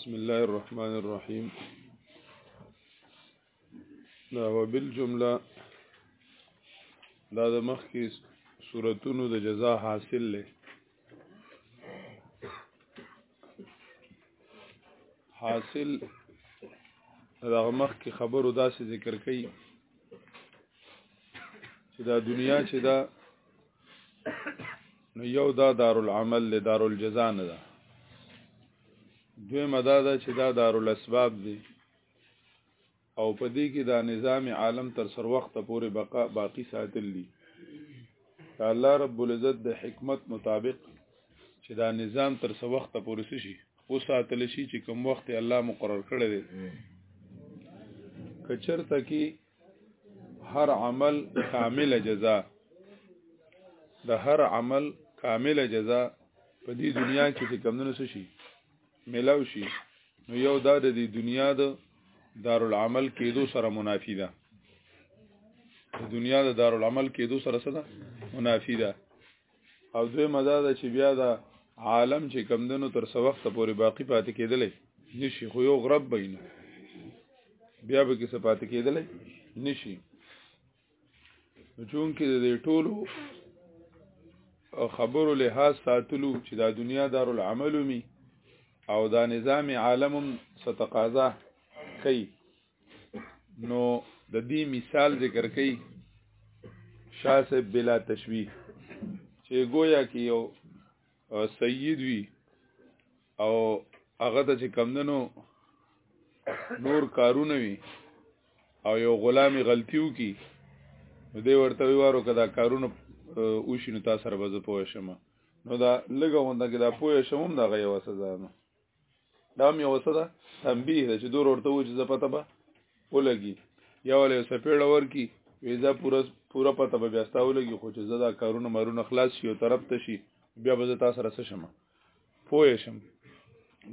بسم الله الرحمن الرحيم دا وبالجمله دا د مخکې صورتونو د جزا حاصل لې حاصل دغه مخ کې خبرو داسې ذکر کړي چې دا دنیا چې دا نو یو دا دارالعمل له دارالجزا نه ده دوی مدا ده چې دا دارالاسباب دی او په دې کې دا نظام عالم تر سر وخت پورې بقا باقی ساتل دي الله رب العزت د حکمت مطابق چې دا نظام تر سر وخت پورې شي او ساتل شي چې کوم وخت الله مقرر کړی دی کچرته کې هر عمل کامل جزا د هر عمل کامل جزا په دې دنیا کې چې کمونه شي ملاو شي نو یو دا د دنیا د دارالعمل کېدو سره منافی ده د دنیا د دارالعمل کېدو سره سره منافی ده او دوی مزه ده چې بیا دا عالم چې کمدنو تر څو وخت پورې باقی پاتې کېدلې نشي خو یو غرب بینه بیا به کې څه پاتې کېدلې نشي نو چون کې د ټولو خبرو لحاظ ساتلو چې دا دنیا دارالعمل می او دا نظام عالم ستقاضا کوي نو د دې مثال ذکر کوي شاسه بلا تشبیه چې گویا کې یو سید وی او هغه ته چې کمندنو نور کارونه وی او یو غلامی غلطیو کی دوی ورته ویوارو کدا کارونه او شینو تاسو سره بز پوه شم نو دا لګه غونډه کې دا پوه شوم دا غي وسه ځانو دا مې وسه ده تنبیه ده چې دور ورته و چې زپته به ولګي یا ولې سپېړه ورکی ویزا پورا پورا پته به بیاستا ولګي خو چې زدا کارونه مرونه خلاص شي او طرف ته شي بیا به زه تاسو سره شم پوه شم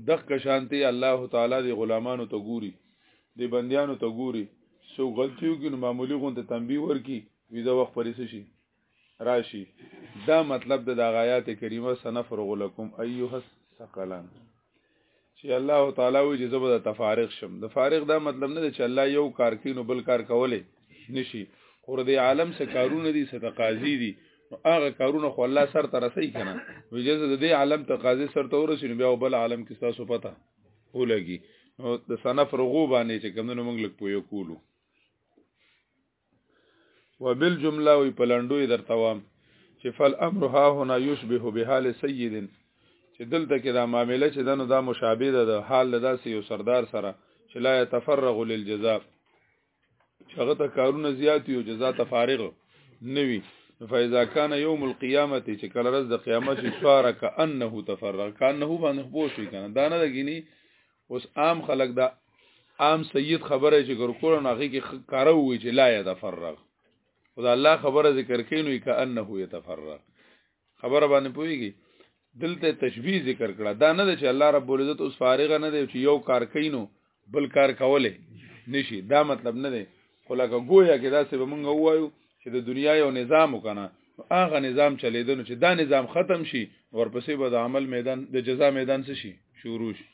دغه کشانتي الله تعالی دی غلامانو ته ګوري دی بندیانو ته ګوري سو غلطیو کې معمولی غونته تنبیه ورکی ویزا وخت پرې شي راشي دا مطلب د دغه آیات کریمه سنفرغ لكم ايها الثقلان چې الله تعالی وی چې زبر د تفارق شم د فارق دا مطلب نه دی چې الله یو کار کوي نو بل کار کوله نشي خور د عالم څخه کارونه دي څه تقاضي دي هغه کارونه خو الله سر ته رسي کنه وجزه د دې عالم تقاضي سر ته ورسي نو بیا بل عالم کې تاسو پته ولګي نو د صنف رغو باندې چې کمونو موږ لک پوي کولو وبالجمله وی په لندوی درته وام چې فل امر ها هنا یشبه بحال سید چې دلته کې دا معاملې چې دنو دا مشابه ده د حال داسې یو سردار سره چې لا يتفرغ للجزاء هغه ته کارونه زیات یو جزاء ته فارغ نوي فاذا كان يوم القيامه چې کله ورځ د قیامت شي سوار کانه تفرغ کانه باندې خو شي کنه دا نه دګینی اوس عام خلک دا عام سید خبره چې ګر کول نه هغه کې کارو وي چې لا يتفرغ خدا الله خبره ذکر کینو ک انه يتفرغ خبره باندې پويږي دلته تشبيه ذکر کړه دا نه چې الله رب العزت اوس فارغ نه دی چې یو کار کینو بل کار کوله نشي دا مطلب نه دی خو لکه ګویا کې داسې به مونږ ووایو چې د دنیا یو نظام وکنه هغه نظام چلیدنو چې دا نظام ختم شي ورپسې به د عمل میدان د جزا میدان څه شي شروع شي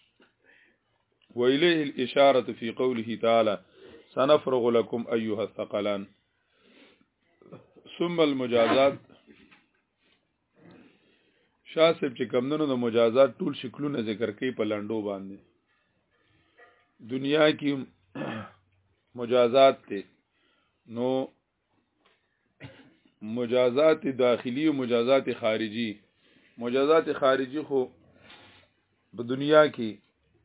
ویلیه الاشاره فی قوله تعالی سنفرغ لكم ايها الثقلان ثم المجازات شاه صاحب چې کمندونو د مجازات ټول شکلونه ذکر کوي په لندو باندې دنیا کې مجازات ته نو مجازات داخلي او مجازات خارجي مجازات خارجي خو په دنیا کې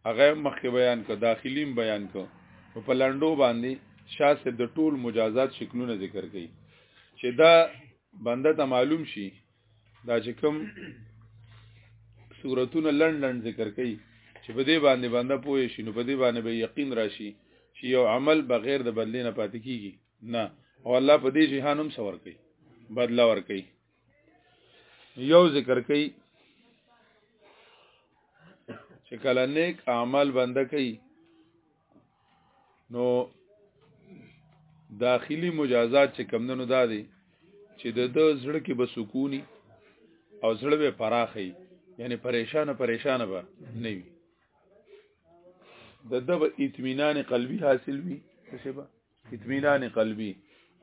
هغه مخکې بیان کړ داخلیم بیان کړ نو په لندو باندې شاه صاحب د ټول مجازات شکلونه ذکر کړي چې دا بنده ته معلوم شي دا چې کوم صورتونه لند لند ذکر کړي چې په دې باندې بنده پوه شي نو په دې باندې به یقین راشي چې یو عمل بغیر د بدلې نه پاتې کیږي نه او الله په دې جهان هم سور کوي بدلا ور کوي یو ذکر کوي چې کله نیک اعمال بنده کوي نو داخلي مجازات چې کمندونو دا دي چې د د زړه کې به سکونی او زړه به پراخي یعنی پریشان پریشان به نه وي د د اطمینان قلبي حاصل وي څه به اطمینان قلبی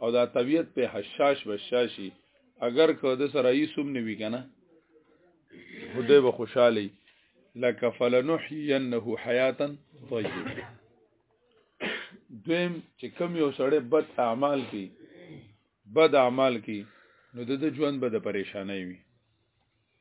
او دا طبیعت په حشاش بشاشي اگر که د سره یې سوم نه وی کنه خدای به خوشاله لکه فلنحینه حیاتا طیبه دویم چې کم یو سړی بد اعمال کوي بد اعمال کوي نو د ژوند به د پریشانای وي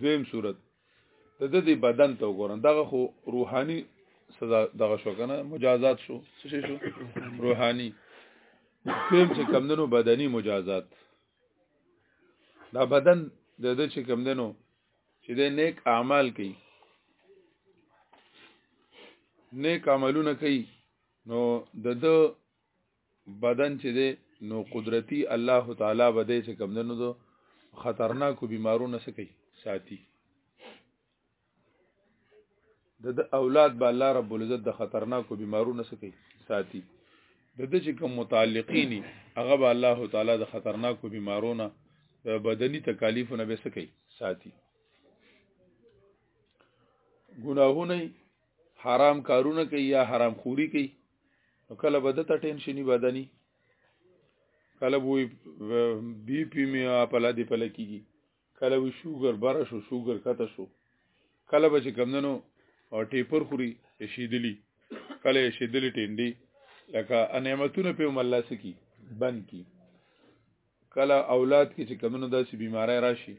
دویم صورت د د دې بدن ته وګورم دغه خو روحاني سزا دغه شو کنه مجازات شو څه شو روحاني دویم چې کمندنو بدني مجازات دا بدن د د چې کمندنو چې د نیک اعمال کوي نیک عملونه کوي نو د د بدن چې دی نو قدرتی الله تعالی به دې چې کم دنو دو خطرناکو بیمارونو سکی ساتي د د اولاد به الله رب العزت د خطرناکو بیمارونو سکی ساتي د د چې کوم متعلقینی هغه به الله تعالی د خطرناکو بیمارونو بدني تکالیفونه به سکی ساتي ګناهونه حرام کارونه کوي یا حرام خوري کوي نو کله به د ټینشنی بدني کله وی بی پی می اپل دی پل کیږي کله وی شوګر بار شو شوګر کته شو کله به چې کمندنو او ټیپر خوري شیدلی کله شیدلی ټینډي لکه نعمتونه په مله سکی بند کی کله اولاد کې چې کمنو داسې بیماری راشي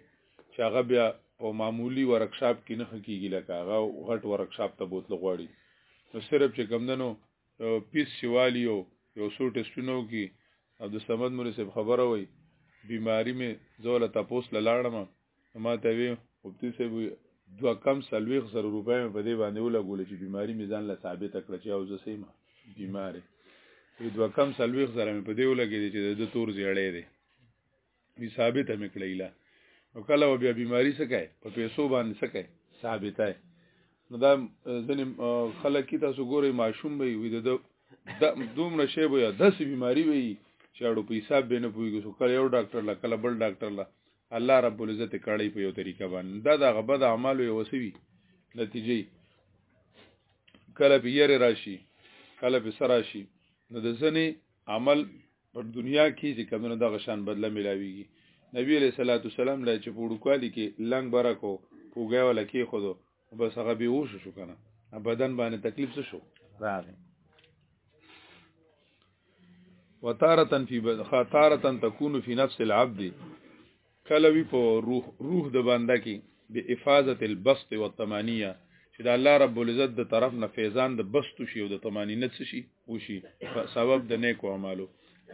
چې هغه بیا په معمولی ورکشاپ کې نه خکېږي لکه هغه غټ ورکشاپ ته بوتل غواړي نو صرف چې کمدنو پیس شوالی او یو څو ټیسټونو کې عبد الصمد مولوی صاحب خبره وای بیماری می زول تاسو لاړم ما ته وی مفتی صاحب دوا کم سلويخ زر روپۍ مې په دې باندې ولګول چې بیماری مې ځان له ثابت کړ چې او زه سیم بیمار وي دوا کم سلويخ زر مې په دې ولګې چې د تور زیړې دی وی ثابت مې کړیلا نو کله بیا بیماری سکه په پیسو باندې سکه ثابته نو دا ځنې خلک کی تاسو ګوري ماشوم به وي د دومره شی به یا داسې بیماری وي چې اړو په حساب به نه پويږي سو کله یو ډاکټر لا کله بل ډاکټر لا الله رب العزت کړی په یو طریقه باندې دا د غبد اعمالو یو وسوي نتیجې کله به یې راشي کله به سره شي نو د ځنې عمل پر دنیا کې چې کمونه دغه شان بدله ملاويږي نبی علیہ الصلوۃ والسلام لا چې پوډوکالی کې لنګ برکو پوګاوله کې خودو بس هغه به وشو شو کنه بدن باندې تکلیف څه شو راغی وتارتن فی خطارتن تكون فی نفس العبد کلوی په روح روح د بنده کې به افاظه البسط والطمانیه چې د الله رب العزت د طرف نه فیضان د بسط شي او د طمانینت شي وشي سبب د نیکو اعمالو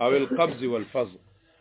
او القبض والفضل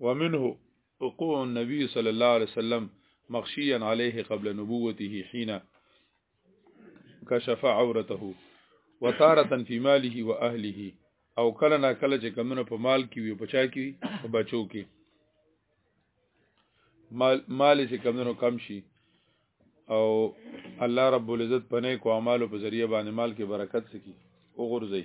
ومنه وقوع النبي صلى الله عليه وسلم مخشيا عليه قبل نبوته حين كشف عورته وتارة في ماله وأهله او کله نا کله چې کمونه په مال کې وي بچا کې وي په بچو کې مال مال چې کمونه کم شي او الله رب العزت په نیکو اعمالو په ذریعہ باندې مال کې برکت سکی او غورځي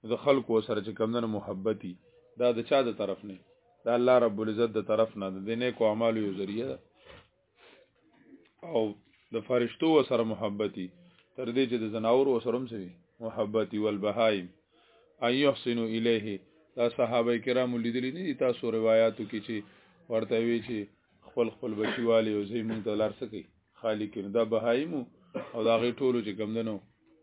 نو د خلکو سره چې کمدنه محبتي دا د چا د طرف نه دا الله رب العزت د طرف نه د نیکو اعمالو یو ذریعہ ده او د فرشتو سره محبتي تر دې چې د زناور سره هم سوي محبتي والبهایم ايحسن الیه دا صحابه کرام لیدلی نه دي تاسو روایتو کې چې ورته وی چې خپل خپل بچی والی او زی مونږ ته لار سکی خالی کړي دا بهایمو او دا غي ټولو چې کم دنو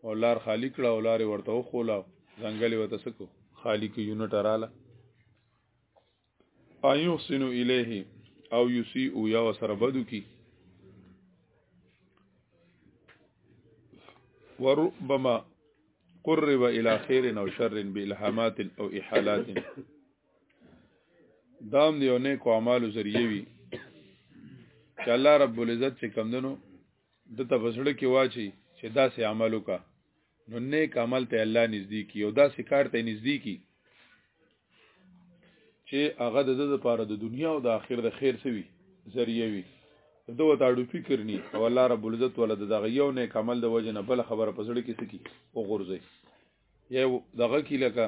او لار خالی کړه او لار ورته وخولا ځنګل وته سکو خالی کې یونټ رااله ايحسن الیه او یسی او یا سره بدو کی وربما قرب الى خير او شر بالهامات او احالات دام دی او نیکو اعمالو ذریعہ وی چې الله رب العزت چې کم دنو د تبصړه کې واچي چې داسې عمل وکا نو نیک عمل ته الله نږدې کی او داسې کار ته نږدې کی چې هغه د د لپاره د دنیا او د آخرت د خیر سوي ذریعہ وي دو ته اړو فکر ني او الله رب العزت ول د دغه یو نیک عمل د وجه نه بل خبره پسړه کې سکی او غورځي یو دغه کی لکه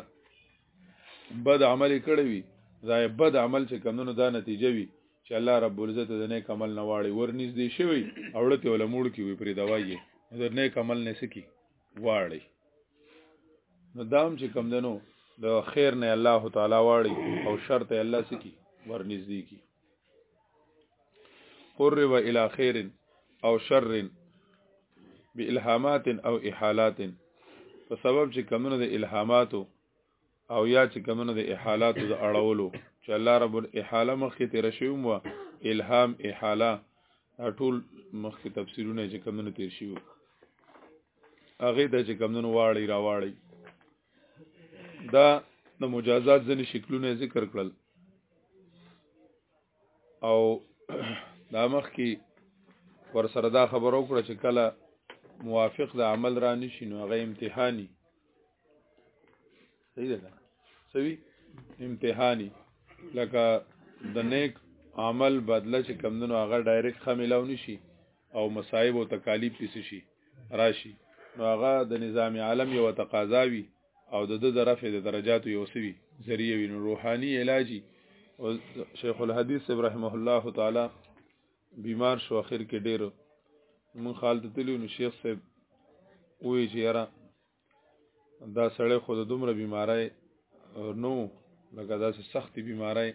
بد عمل کړی وي دا بد عمل چې کمونو دا نتیجه وي چې الله رب العزت د نیک عمل نه واړي ورنږ دي شوی اورته ولموړ کی وي پرې دوايي د نیک عمل نه سکی واړي نو دام چې کم دنو د خیر نه الله تعالی واړي او شرط الله سکی ورنږ دي کی قرب الى خير او شر بالهامات او احالات په سبب چې کمنو د الهاماتو او یا چې کمنو د احالاتو د اړولو چې الله رب الاحاله مخکې تیر شوی مو الهام احاله ټول مخکې تفسیرونه چې کمنو تیر شوی هغه د چې کمنو واړی راواړی دا د مجازات ځنې شکلونه ذکر کړل او دا مخ کې ور سره دا خبر او کړ چې کله موافق د عمل را نشي نو هغه امتحاني صحیح ده سوي امتحاني لکه د نیک عمل بدله چې کمندونو هغه ډایرکټ خمیلاو نشي او مصايب او تکالیف پیس شي راشي نو هغه د نظام عالم یو تقاضا وي او د د رفع د درجاتو یو سوي ذریعہ وي نو روحاني علاجي او شیخ الحدیث ابراهیم الله تعالی بیمار شو اخر کې ډیر من خالد تلیو نو شیخ صاحب وی چې یاره دا سړی خو د دومره بیماری نو لکه داسې سختې بیماری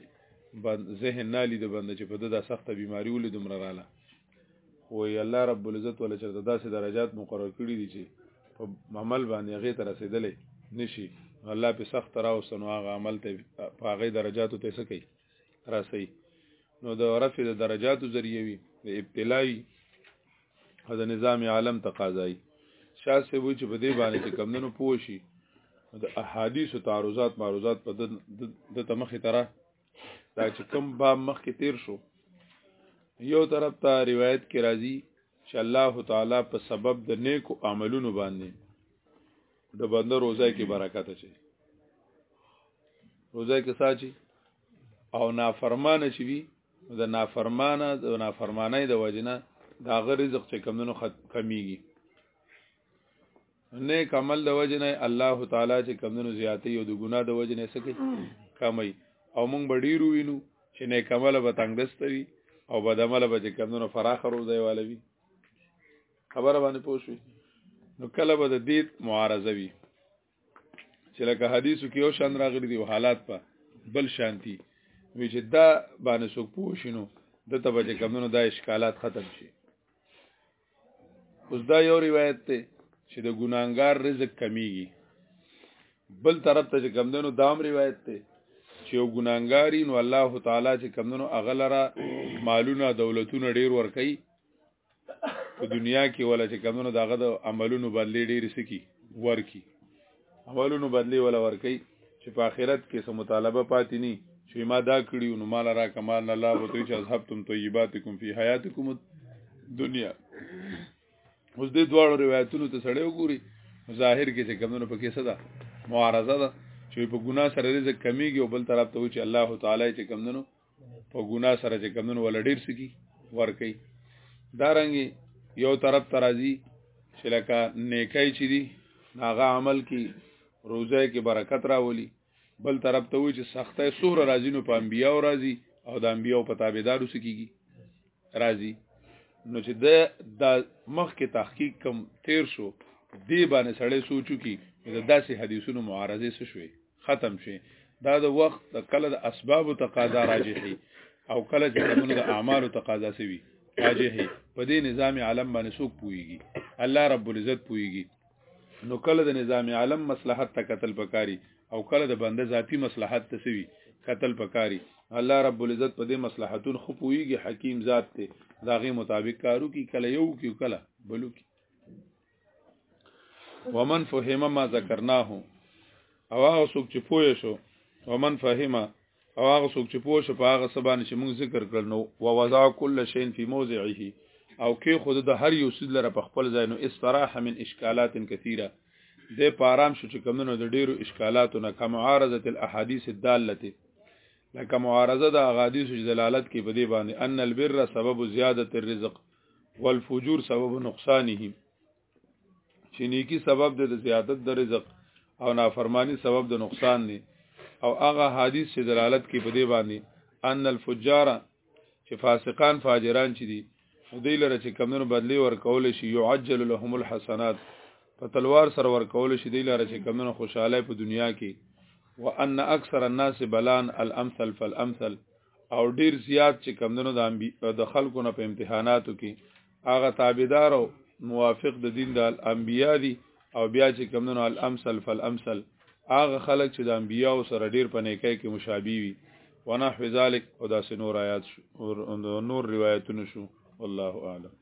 ذهن نه لید بند چې په دا سخته بیماری ولې دومره رااله خو ای الله رب العزت ول چې داسې درجات مقرر کړی دي چې په عمل باندې هغه تر رسیدلې نشي الله په سخت راو سنو هغه عمل ته په هغه درجاتو ته سکی راسي نو د رفع د درجاتو ذریعہ وي د ابتلای د نظام عالم تقاضای شاه سی وی چې په دې باندې چې کمندونو پوه شي د احادیث او تعارضات معروضات په د تمخې تره دا چې کم با مخ کې تیر شو یو طرف ته روایت کې راځي چې الله تعالی په سبب د نیکو عملونو باندې د بنده روزه کې برکت اچي روزه کې ساچي او نافرمانه شي نو د نافرمانه د نافرمانۍ د وجنه د هغه رزق چې کمونو کمیږي نیک عمل د وجنه الله تعالی چې کمونو زیاتې او د ګناه د وجنه سکه کمی او مونږ بډیرو وینو چې نیک عمل به تنگ دستوي او بد عمل به چې کمونو فراخ روزي والوي خبره باندې پوښوي نو کله به د دې معارضه وي چې لکه حدیثو کې یو شان راغلي دي حالات په بل شانتي وی چې دا باندې څوک پوه شنو د ته به کمونو دا اشکالات ختم شي اوس دا یو روایت ته چې د ګناګار رزق کمیږي بل طرف ته چې کمدنو دام روایت ته چې یو ګناګاری نو الله تعالی چې کمدنو اغلره مالونه دولتونه ډیر ور کوي په دنیا کې ولا چې کمونو داغه د عملونو بدلې ډېرې سکی ورکی عملونو بدلې ولا ورکی چې په آخرت کې سم مطالبه پاتې ني چې ما دا کړی نو مال را کمال نه الله وتعالى چې اصحابتم طیباتکم فی حیاتکم دنیا اوس دې دواړو روایتونو ته سړی وګوري ظاهر کې چې کمونو په کې صدا معارضه ده چې په ګناه سره رزق کمیږي او بل طرف ته و چې الله تعالی چې کمونو په ګناه سره چې کمونو ولا ډیر سکی ور کوي دا رنګ یو طرف ترازی چې لکه نیکای چي دي هغه عمل کې روزه کې برکت راولي بل طرف ته وي چې سختې سور راځي نو په انبیا او راځي او د انبیا او پتابدارو سکیږي راځي نو چې د د مخ کې تحقیق کم تیر شو دی باندې سړی سوچو کی د داسې حدیثونو معارضه سره شوي ختم شي دا د وخت د کله د اسباب تقاضا راجحي او کله چې موږ د اعمال تقاضا سوي راجحي په دې نظام عالم باندې څوک پويږي الله رب العزت پويږي نو کله د نظام عالم مصلحت ته قتل پکاري او کله د بنده ذاتی مصلحت ته سوي قتل پکاري الله رب العزت په دې مصلحتون خو پويږي حکیم ذات ته داغه مطابق کارو کی کله یو کی کله بلو کی ومن فهم ما ذکرناه او هغه څوک چې پوه شو ومن فهم او هغه څوک چې پوه شو په هغه سبانه چې موږ ذکر کړل نو ووضع كل شيء في موضعه او کې خود د هر یو سید لره په خپل ځای نو استراح من اشکالات کثیره د پارام شو چې کمونو د ډیرو اشکالاتو نه کم عارضه الاحاديث الداله لکه معارضه د احادیث دلالت کې په دې باندې ان البر سبب زیادت الرزق والفجور سبب نقصانه چې نیکی سبب د زیادت د رزق او نافرمانی سبب د نقصان دی او هغه حدیث چې دلالت کوي په دې باندې ان الفجار چې فاسقان فاجران چې دي دوی لره چې کمونو بدلی ورکول شي يعجل لهم الحسنات په تلوار سره ورکول شي دوی لره چې کمونو خوشاله په دنیا کې وان اکثر الناس بلان الامثل فالامثل او ډیر زیات چې کمندونو د انبي د خلکو نه په امتحاناتو کې هغه تابعدار او موافق د دین د انبیا دي او بیا چې کمندونو الامثل فالامثل هغه خلک چې د انبیا سره ډیر په نیکه کې مشابه وي ونحو ذلک او دا سنور آیات شو نور روایتونه شو والله اعلم